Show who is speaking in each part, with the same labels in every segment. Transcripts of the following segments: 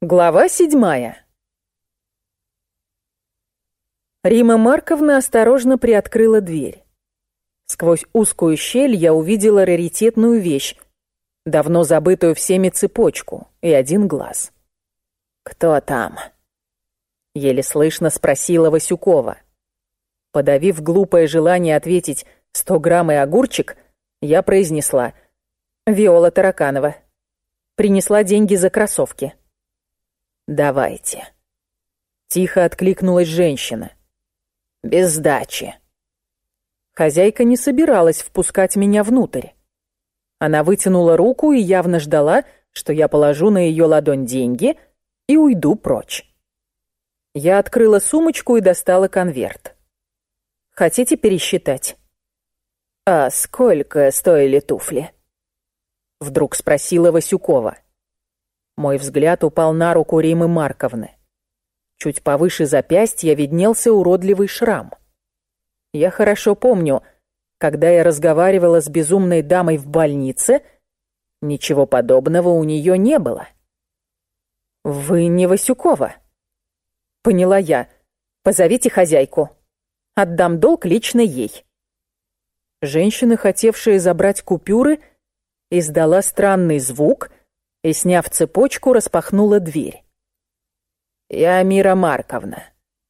Speaker 1: Глава седьмая. Рима Марковна осторожно приоткрыла дверь. Сквозь узкую щель я увидела раритетную вещь, давно забытую всеми цепочку и один глаз. «Кто там?» — еле слышно спросила Васюкова. Подавив глупое желание ответить «сто грамм и огурчик», я произнесла «Виола Тараканова». Принесла деньги за кроссовки. «Давайте». Тихо откликнулась женщина. «Без сдачи». Хозяйка не собиралась впускать меня внутрь. Она вытянула руку и явно ждала, что я положу на ее ладонь деньги и уйду прочь. Я открыла сумочку и достала конверт. «Хотите пересчитать?» «А сколько стоили туфли?» Вдруг спросила Васюкова. Мой взгляд упал на руку Римы Марковны. Чуть повыше запястья виднелся уродливый шрам. Я хорошо помню, когда я разговаривала с безумной дамой в больнице, ничего подобного у нее не было. «Вы не Васюкова?» «Поняла я. Позовите хозяйку. Отдам долг лично ей». Женщина, хотевшая забрать купюры, издала странный звук — и, сняв цепочку, распахнула дверь. «Я Мира Марковна»,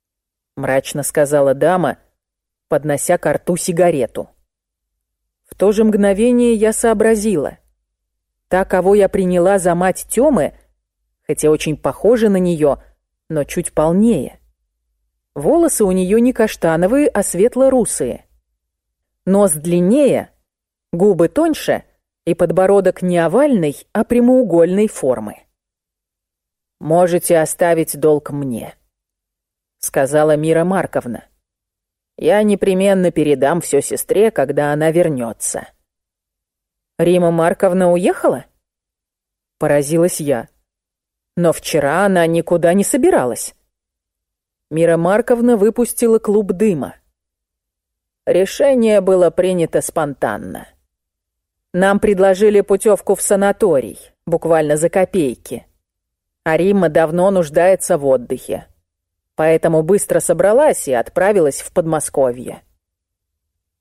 Speaker 1: — мрачно сказала дама, поднося к рту сигарету. В то же мгновение я сообразила. Та, кого я приняла за мать Тёмы, хотя очень похожа на неё, но чуть полнее. Волосы у неё не каштановые, а светло-русые. Нос длиннее, губы тоньше — и подбородок не овальной, а прямоугольной формы. «Можете оставить долг мне», — сказала Мира Марковна. «Я непременно передам все сестре, когда она вернется». «Рима Марковна уехала?» Поразилась я. «Но вчера она никуда не собиралась». Мира Марковна выпустила клуб дыма. Решение было принято спонтанно. Нам предложили путевку в санаторий, буквально за копейки. А Римма давно нуждается в отдыхе. Поэтому быстро собралась и отправилась в Подмосковье.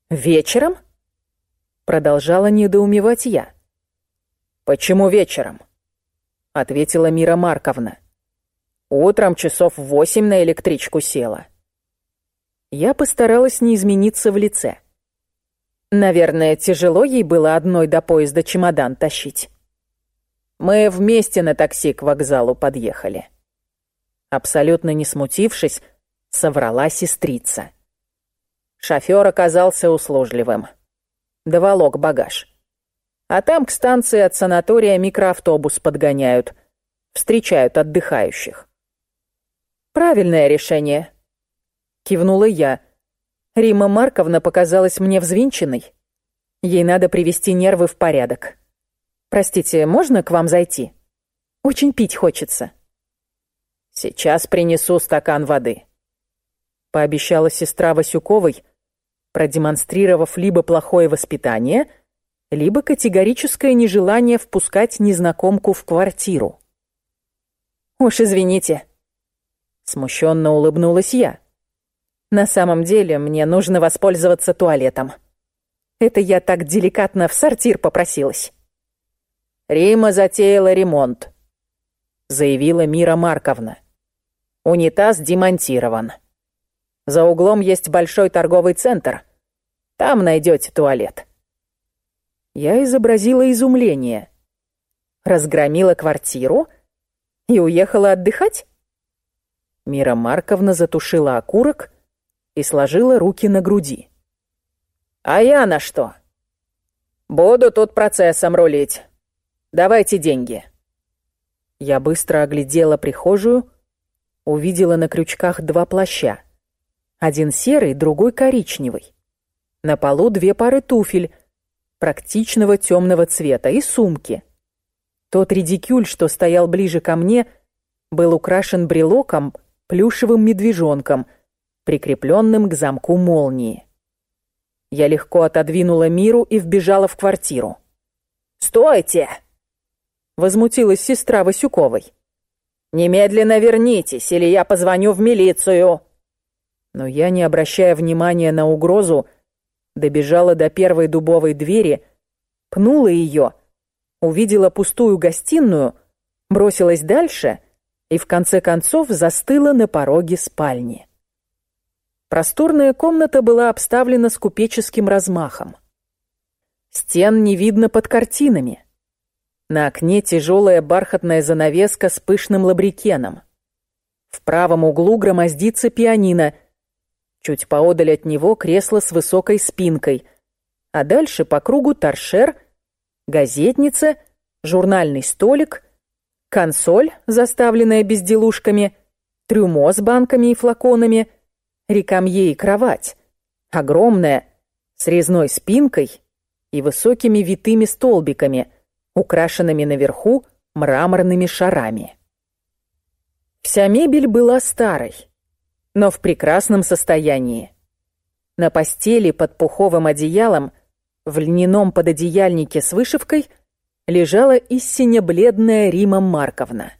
Speaker 1: «Вечером?» Продолжала недоумевать я. «Почему вечером?» Ответила Мира Марковна. «Утром часов в восемь на электричку села». Я постаралась не измениться в лице. Наверное, тяжело ей было одной до поезда чемодан тащить. Мы вместе на такси к вокзалу подъехали. Абсолютно не смутившись, соврала сестрица. Шофёр оказался услужливым. Доволок багаж. А там к станции от санатория микроавтобус подгоняют. Встречают отдыхающих. «Правильное решение», — кивнула я, — Рима Марковна показалась мне взвинченной. Ей надо привести нервы в порядок. Простите, можно к вам зайти? Очень пить хочется. Сейчас принесу стакан воды. Пообещала сестра Васюковой, продемонстрировав либо плохое воспитание, либо категорическое нежелание впускать незнакомку в квартиру. «Уж извините», — смущенно улыбнулась я. На самом деле, мне нужно воспользоваться туалетом. Это я так деликатно в сортир попросилась. Рима затеяла ремонт, заявила Мира Марковна. Унитаз демонтирован. За углом есть большой торговый центр. Там найдете туалет. Я изобразила изумление. Разгромила квартиру и уехала отдыхать? Мира Марковна затушила окурок и сложила руки на груди. «А я на что? Буду тут процессом рулить. Давайте деньги». Я быстро оглядела прихожую, увидела на крючках два плаща. Один серый, другой коричневый. На полу две пары туфель, практичного темного цвета, и сумки. Тот редикюль, что стоял ближе ко мне, был украшен брелоком, плюшевым медвежонком — прикрепленным к замку молнии. Я легко отодвинула Миру и вбежала в квартиру. «Стойте!» — возмутилась сестра Васюковой. Немедленно вернитесь, или я позвоню в милицию!» Но я, не обращая внимания на угрозу, добежала до первой дубовой двери, пнула ее, увидела пустую гостиную, бросилась дальше и в конце концов застыла на пороге спальни. Просторная комната была обставлена с купеческим размахом. Стен не видно под картинами. На окне тяжелая бархатная занавеска с пышным лабрикеном. В правом углу громоздится пианино. Чуть поодаль от него кресло с высокой спинкой. А дальше по кругу торшер, газетница, журнальный столик, консоль, заставленная безделушками, трюмо с банками и флаконами, рекамье и кровать. Огромная, с резной спинкой и высокими витыми столбиками — украшенными наверху мраморными шарами. Вся мебель была старой, но в прекрасном состоянии. На постели под пуховым одеялом в льняном пододеяльнике с вышивкой лежала истинно бледная Рима Марковна.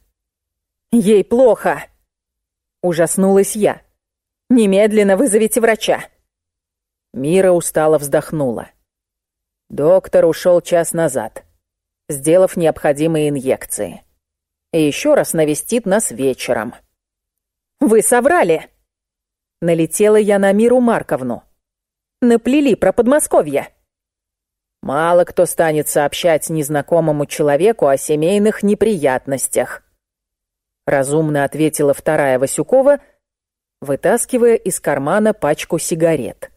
Speaker 1: «Ей плохо!» — ужаснулась я. «Немедленно вызовите врача!» Мира устало вздохнула. Доктор ушел час назад сделав необходимые инъекции. И еще раз навестит нас вечером. «Вы соврали!» Налетела я на Миру Марковну. Наплели про Подмосковье. Мало кто станет сообщать незнакомому человеку о семейных неприятностях. Разумно ответила вторая Васюкова, вытаскивая из кармана пачку сигарет.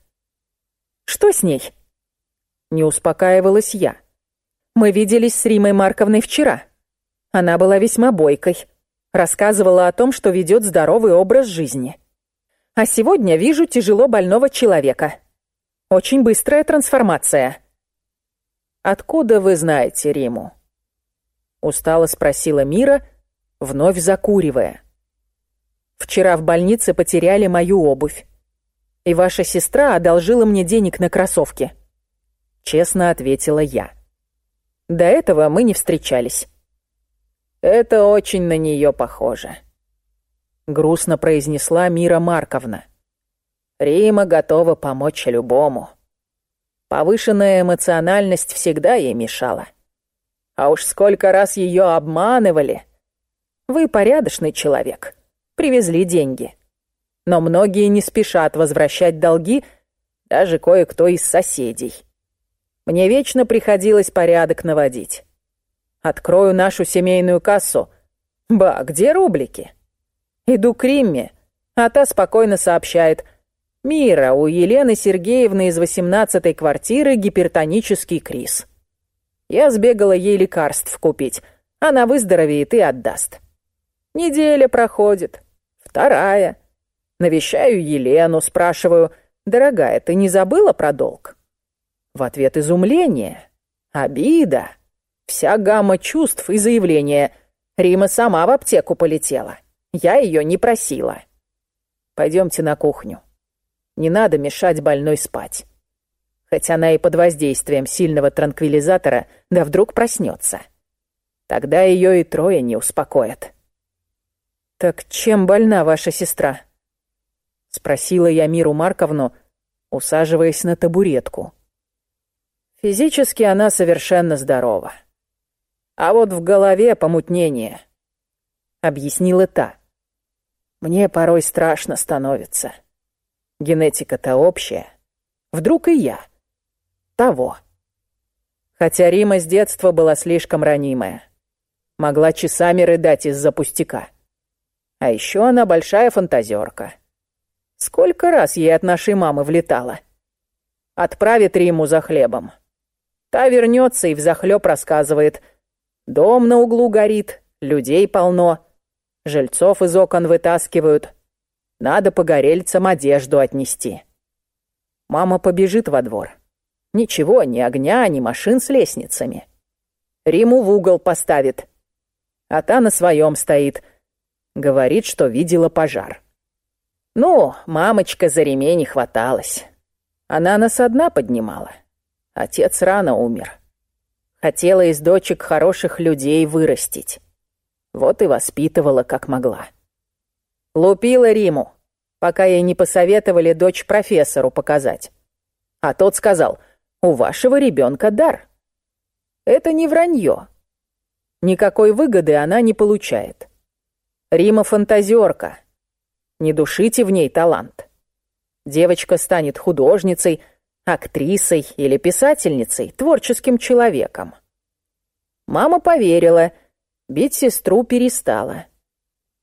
Speaker 1: «Что с ней?» Не успокаивалась я. Мы виделись с Римой Марковной вчера. Она была весьма бойкой. Рассказывала о том, что ведет здоровый образ жизни. А сегодня вижу тяжело больного человека. Очень быстрая трансформация. «Откуда вы знаете Риму?» Устало спросила Мира, вновь закуривая. «Вчера в больнице потеряли мою обувь. И ваша сестра одолжила мне денег на кроссовки». Честно ответила я. До этого мы не встречались. Это очень на нее похоже. Грустно произнесла Мира Марковна. Рима готова помочь любому. Повышенная эмоциональность всегда ей мешала. А уж сколько раз ее обманывали. Вы порядочный человек. Привезли деньги. Но многие не спешат возвращать долги, даже кое-кто из соседей. Мне вечно приходилось порядок наводить. Открою нашу семейную кассу. Ба, где рублики? Иду к Римме, а та спокойно сообщает. «Мира, у Елены Сергеевны из восемнадцатой квартиры гипертонический криз». Я сбегала ей лекарств купить. Она выздоровеет и отдаст. Неделя проходит. Вторая. Навещаю Елену, спрашиваю, «Дорогая, ты не забыла про долг?» В ответ изумление, обида, вся гамма чувств и заявления. Рима сама в аптеку полетела. Я ее не просила. Пойдемте на кухню. Не надо мешать больной спать. Хоть она и под воздействием сильного транквилизатора, да вдруг проснется. Тогда ее и трое не успокоят. «Так чем больна ваша сестра?» Спросила я Миру Марковну, усаживаясь на табуретку. Физически она совершенно здорова. А вот в голове помутнение. Объяснила та. Мне порой страшно становится. Генетика-то общая. Вдруг и я. Того. Хотя Рима с детства была слишком ранимая. Могла часами рыдать из-за пустяка. А еще она большая фантазерка. Сколько раз ей от нашей мамы влетало. Отправит Риму за хлебом. Та вернется и взахлеб рассказывает. Дом на углу горит, людей полно. Жильцов из окон вытаскивают. Надо погорельцам одежду отнести. Мама побежит во двор. Ничего, ни огня, ни машин с лестницами. Риму в угол поставит. А та на своем стоит. Говорит, что видела пожар. Ну, мамочка за ремень хваталась. Она нас одна поднимала. Отец рано умер. Хотела из дочек хороших людей вырастить. Вот и воспитывала, как могла. Лупила Риму, пока ей не посоветовали дочь профессору показать. А тот сказал, у вашего ребенка дар. Это не вранье. Никакой выгоды она не получает. Рима фантазерка. Не душите в ней талант. Девочка станет художницей, актрисой или писательницей, творческим человеком. Мама поверила, бить сестру перестала.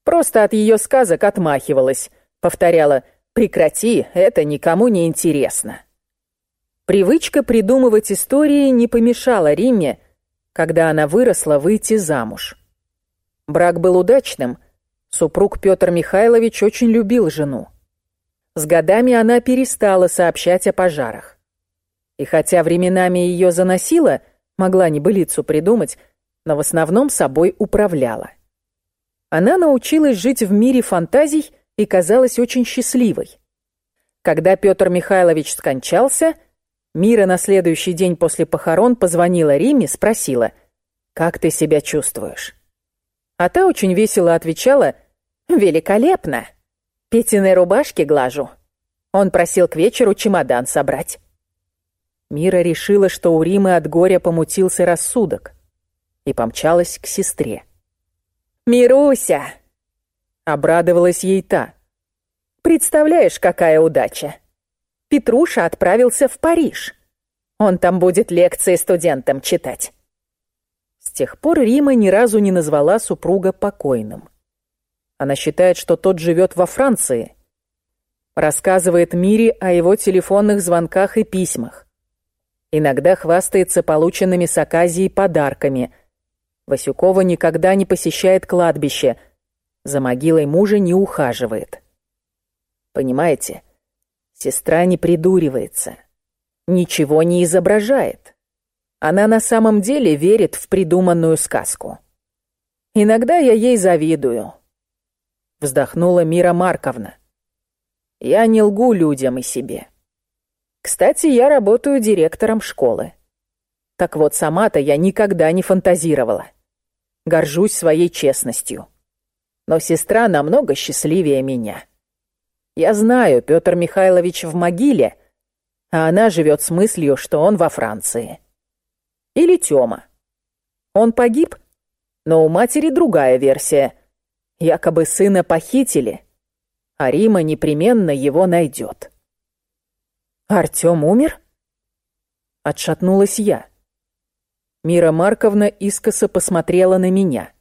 Speaker 1: Просто от ее сказок отмахивалась, повторяла «Прекрати, это никому не интересно». Привычка придумывать истории не помешала Риме, когда она выросла, выйти замуж. Брак был удачным, супруг Петр Михайлович очень любил жену. С годами она перестала сообщать о пожарах. И хотя временами ее заносило, могла небылицу придумать, но в основном собой управляла. Она научилась жить в мире фантазий и казалась очень счастливой. Когда Петр Михайлович скончался, Мира на следующий день после похорон позвонила Риме, спросила, «Как ты себя чувствуешь?» А та очень весело отвечала, «Великолепно!» Петиной рубашки глажу. Он просил к вечеру чемодан собрать. Мира решила, что у Римы от горя помутился рассудок, и помчалась к сестре. «Мируся!» — обрадовалась ей та. «Представляешь, какая удача! Петруша отправился в Париж. Он там будет лекции студентам читать». С тех пор Рима ни разу не назвала супруга покойным. Она считает, что тот живет во Франции. Рассказывает Мире о его телефонных звонках и письмах. Иногда хвастается полученными с Аказии подарками. Васюкова никогда не посещает кладбище. За могилой мужа не ухаживает. Понимаете, сестра не придуривается. Ничего не изображает. Она на самом деле верит в придуманную сказку. Иногда я ей завидую вздохнула Мира Марковна. Я не лгу людям и себе. Кстати, я работаю директором школы. Так вот, сама-то я никогда не фантазировала. Горжусь своей честностью. Но сестра намного счастливее меня. Я знаю, Петр Михайлович в могиле, а она живет с мыслью, что он во Франции. Или Тёма. Он погиб, но у матери другая версия — Якобы сына похитили, а Рима непременно его найдет. «Артём умер?» Отшатнулась я. Мира Марковна искоса посмотрела на меня.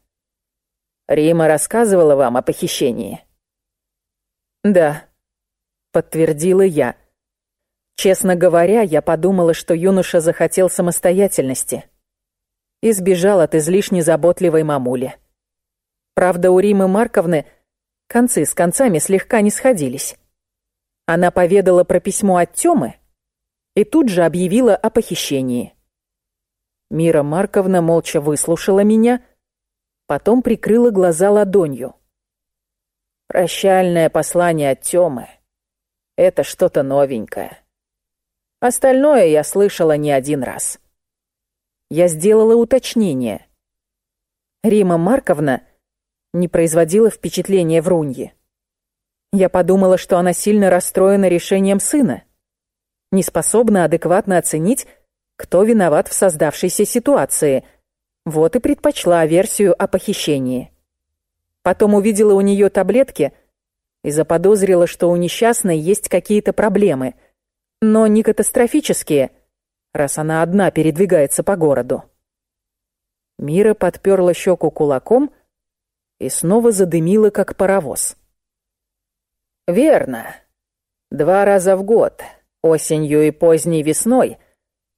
Speaker 1: «Рима рассказывала вам о похищении?» «Да», — подтвердила я. Честно говоря, я подумала, что юноша захотел самостоятельности и сбежал от излишне заботливой мамули. Правда, у Римы Марковны концы с концами слегка не сходились. Она поведала про письмо от Тёмы и тут же объявила о похищении. Мира Марковна молча выслушала меня, потом прикрыла глаза ладонью. Прощальное послание от Тёмы. Это что-то новенькое. Остальное я слышала не один раз. Я сделала уточнение. Рима Марковна не производила впечатления вруньи. Я подумала, что она сильно расстроена решением сына, не способна адекватно оценить, кто виноват в создавшейся ситуации. Вот и предпочла версию о похищении. Потом увидела у нее таблетки и заподозрила, что у несчастной есть какие-то проблемы, но не катастрофические, раз она одна передвигается по городу. Мира подперла щеку кулаком и снова задымило, как паровоз. «Верно. Два раза в год, осенью и поздней весной,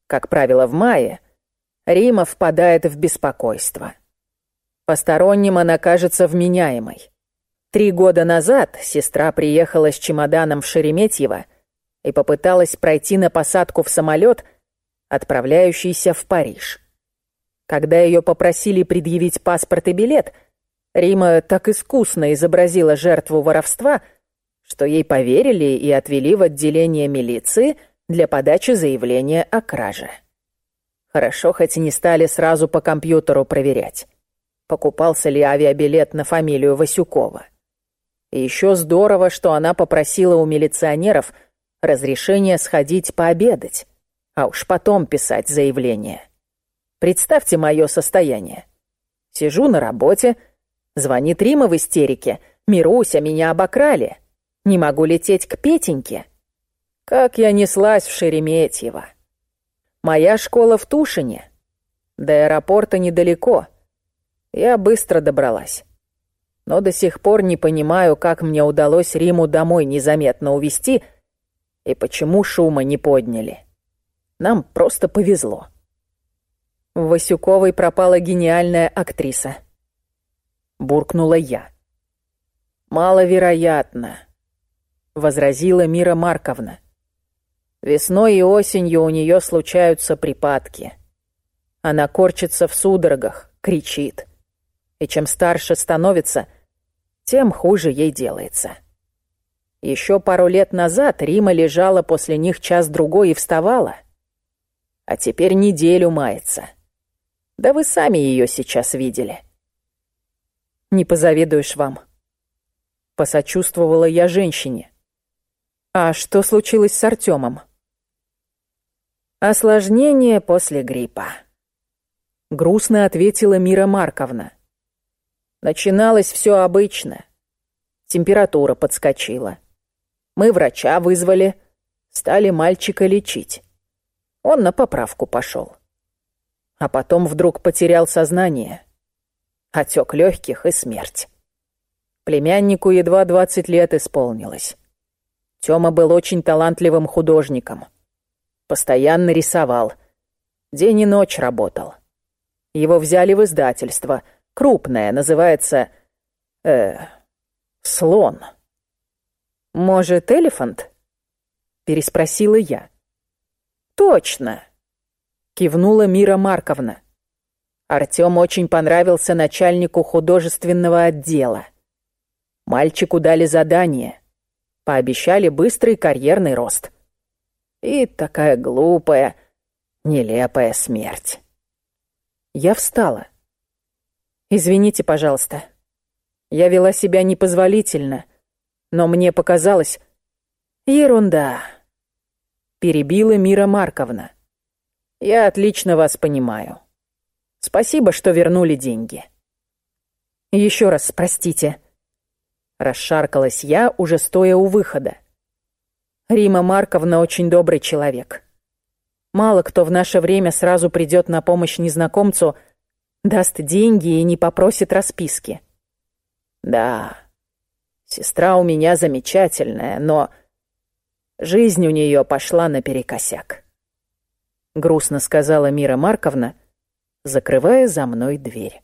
Speaker 1: как правило, в мае, Рима впадает в беспокойство. Посторонним она кажется вменяемой. Три года назад сестра приехала с чемоданом в Шереметьево и попыталась пройти на посадку в самолет, отправляющийся в Париж. Когда ее попросили предъявить паспорт и билет – Рима так искусно изобразила жертву воровства, что ей поверили и отвели в отделение милиции для подачи заявления о краже. Хорошо, хоть и не стали сразу по компьютеру проверять. покупался ли авиабилет на фамилию Васюкова. И еще здорово, что она попросила у милиционеров разрешения сходить пообедать, а уж потом писать заявление. Представьте мое состояние. Сижу на работе, звонит Рима в истерике. «Мируся, меня обокрали. Не могу лететь к Петеньке». Как я неслась в Шереметьево. Моя школа в Тушине. До аэропорта недалеко. Я быстро добралась. Но до сих пор не понимаю, как мне удалось Риму домой незаметно увезти и почему шума не подняли. Нам просто повезло. В Васюковой пропала гениальная актриса. Буркнула я. «Маловероятно», — возразила Мира Марковна. Весной и осенью у нее случаются припадки. Она корчится в судорогах, кричит. И чем старше становится, тем хуже ей делается. Еще пару лет назад Рима лежала после них час-другой и вставала. А теперь неделю мается. Да вы сами ее сейчас видели. Не позавидуешь вам. Посочувствовала я женщине. А что случилось с Артемом? Осложнение после гриппа. Грустно ответила Мира Марковна. Начиналось все обычно. Температура подскочила. Мы врача вызвали, стали мальчика лечить. Он на поправку пошел. А потом вдруг потерял сознание. Отек легких и смерть. Племяннику едва двадцать лет исполнилось. Тёма был очень талантливым художником — Постоянно рисовал. День и ночь работал. Его взяли в издательство. Крупное, называется... Э... Слон. «Может, элефант?» — переспросила я. «Точно!» — кивнула Мира Марковна. Артём очень понравился начальнику художественного отдела. Мальчику дали задание. Пообещали быстрый карьерный рост. И такая глупая, нелепая смерть. Я встала. Извините, пожалуйста. Я вела себя непозволительно, но мне показалось... Ерунда. Перебила Мира Марковна. Я отлично вас понимаю. Спасибо, что вернули деньги. Еще раз простите. Расшаркалась я, уже стоя у выхода. Рима Марковна очень добрый человек. Мало кто в наше время сразу придет на помощь незнакомцу, даст деньги и не попросит расписки. Да, сестра у меня замечательная, но жизнь у нее пошла наперекосяк. Грустно сказала Мира Марковна, закрывая за мной дверь.